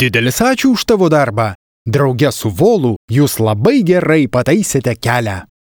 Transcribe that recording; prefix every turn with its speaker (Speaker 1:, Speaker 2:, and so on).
Speaker 1: Didelis ačiū už tavo darbą. Drauge su Volu jūs labai gerai pataisėte kelią.